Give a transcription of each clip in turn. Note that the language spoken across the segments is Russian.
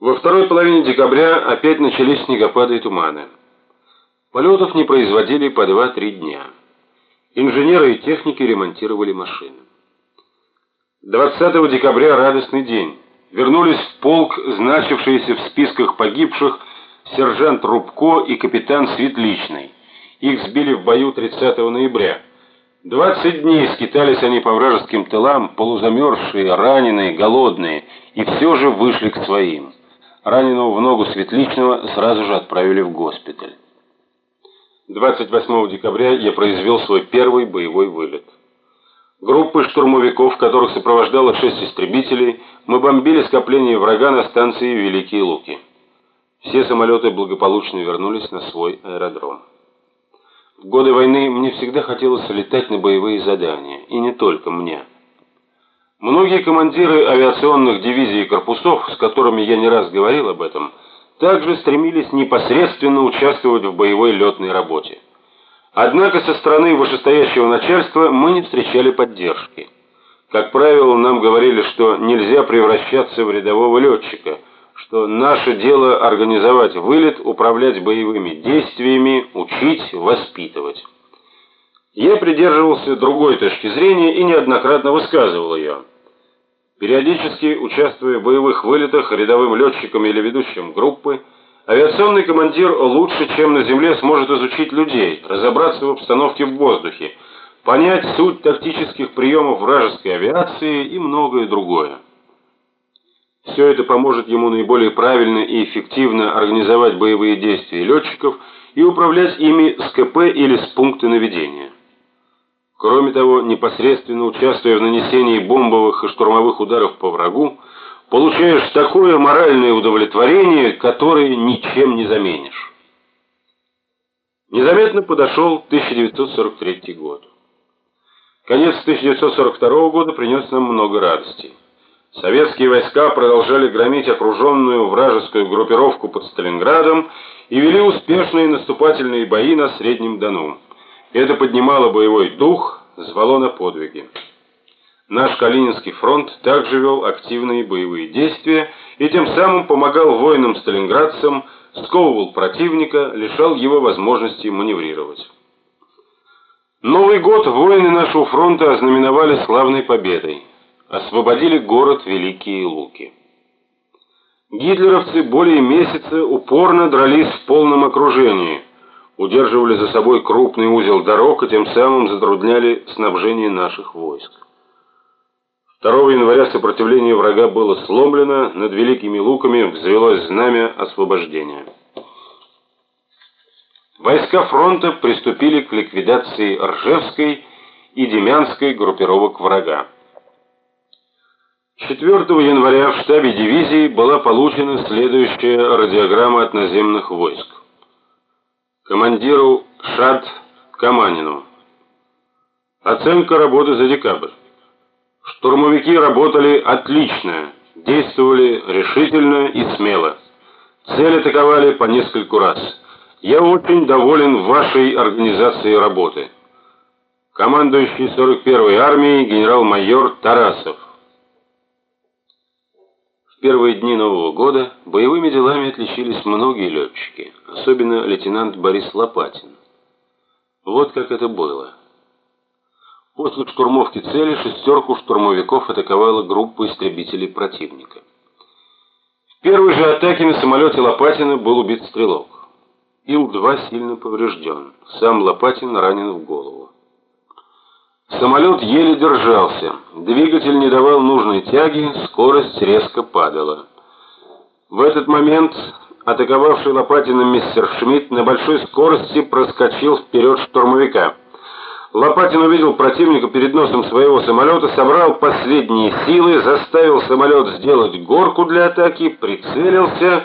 Во второй половине декабря опять начались снегопады и туманы. Полетов не производили по 2-3 дня. Инженеры и техники ремонтировали машины. 20 декабря радостный день. Вернулись в полк, значившиеся в списках погибших сержант Рубко и капитан Светличный. Их сбили в бою 30 ноября. 20 дней скитались они по вражеским тылам, полузамерзшие, раненые, голодные, и все же вышли к своим. Раненого в ногу Светличного сразу же отправили в госпиталь. 28 декабря я произвел свой первый боевой вылет. Группы штурмовиков, которых сопровождало шесть истребителей, мы бомбили скопление врага на станции Великие Луки. Все самолеты благополучно вернулись на свой аэродром. В годы войны мне всегда хотелось летать на боевые задания, и не только мне. Многие командиры авиационных дивизий и корпусов, с которыми я не раз говорил об этом, также стремились непосредственно участвовать в боевой летной работе. Однако со стороны вышестоящего начальства мы не встречали поддержки. Как правило, нам говорили, что нельзя превращаться в рядового летчика, что наше дело организовать вылет, управлять боевыми действиями, учить, воспитывать. Я придерживался другой точки зрения и неоднократно высказывал ее. Периодически участвуя в боевых вылетах рядовым летчиком или ведущим группы, авиационный командир лучше, чем на земле, сможет изучить людей, разобраться в обстановке в воздухе, понять суть тактических приемов вражеской авиации и многое другое. Все это поможет ему наиболее правильно и эффективно организовать боевые действия летчиков и управлять ими с КП или с пункта наведения. Кроме того, непосредственно участвуя в нанесении бомбовых и штурмовых ударов по врагу, получаешь такое моральное удовлетворение, которое ничем не заменишь. Незаметно подошел 1943 год. Конец 1942 года принес нам много радости. Советские войска продолжали громить окруженную вражескую группировку под Сталинградом и вели успешные наступательные бои на Среднем Дону. Это поднимало боевой дух, звало на подвиги. Наш Калининский фронт также вел активные боевые действия и тем самым помогал воинам-сталинградцам, сковывал противника, лишал его возможности маневрировать. Новый год воины нашего фронта ознаменовали славной победой. Освободили город Великие Луки. Гитлеровцы более месяца упорно дрались в полном окружении – удерживали за собой крупный узел дорог и тем самым затрудняли снабжение наших войск. 2 января сопротивление врага было сломлено, над Великими Луками взвелось знамя освобождения. Войска фронта приступили к ликвидации Ржевской и Демянской группировок врага. 4 января в штабе дивизии была получена следующая радиограмма от наземных войск командиру ШАД Каманину. Оценка работы за декабрь. Штурмовики работали отлично, действовали решительно и смело. Цель атаковали по нескольку раз. Я очень доволен вашей организацией работы. Командующий 41-й армией генерал-майор Тарасов. Первые дни Нового года боевыми делами отличились многие летчики, особенно лейтенант Борис Лопатин. Вот как это было. После штурмовки цели шестерку штурмовиков атаковала группа истребителей противника. В первой же атаке на самолете Лопатина был убит стрелок. Ил-2 сильно поврежден. Сам Лопатин ранен в голову. Самолет еле держался. Двигатель не давал нужной тяги, скорость резко падала. В этот момент атаковавший Лопатина мистер Шмидт на большой скорости проскочил вперед штурмовика. Лопатин увидел противника перед носом своего самолета, собрал последние силы, заставил самолет сделать горку для атаки, прицелился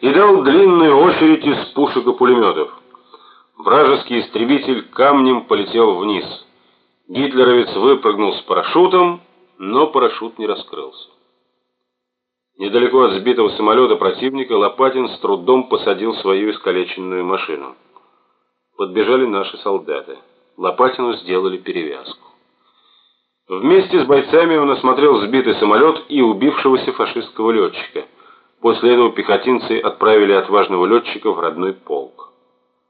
и дал длинную очередь из пушек и пулеметов. Вражеский истребитель камнем полетел вниз. Гитлеровец выпрыгнул с парашютом, но парашют не раскрылся. Недалеко от сбитого самолета противника Лопатин с трудом посадил свою искалеченную машину. Подбежали наши солдаты. Лопатину сделали перевязку. Вместе с бойцами он осмотрел сбитый самолет и убившегося фашистского летчика. После этого пехотинцы отправили отважного летчика в родной полк.